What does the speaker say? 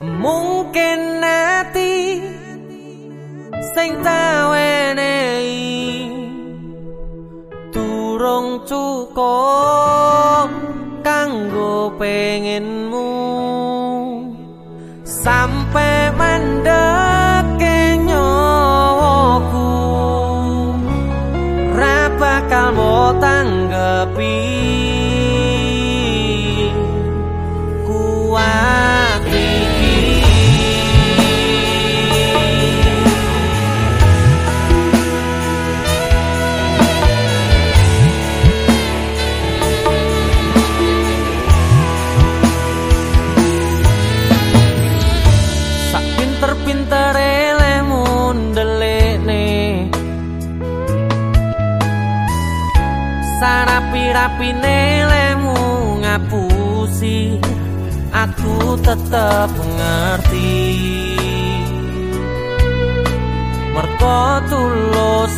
mungkin nanti sing tawenei durung cukup kanggo pengenmu. Sampai mandek sarapi-rapine lemu ngapusi. Aku tetep ngerti. Merko tulus